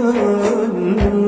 gönlüm.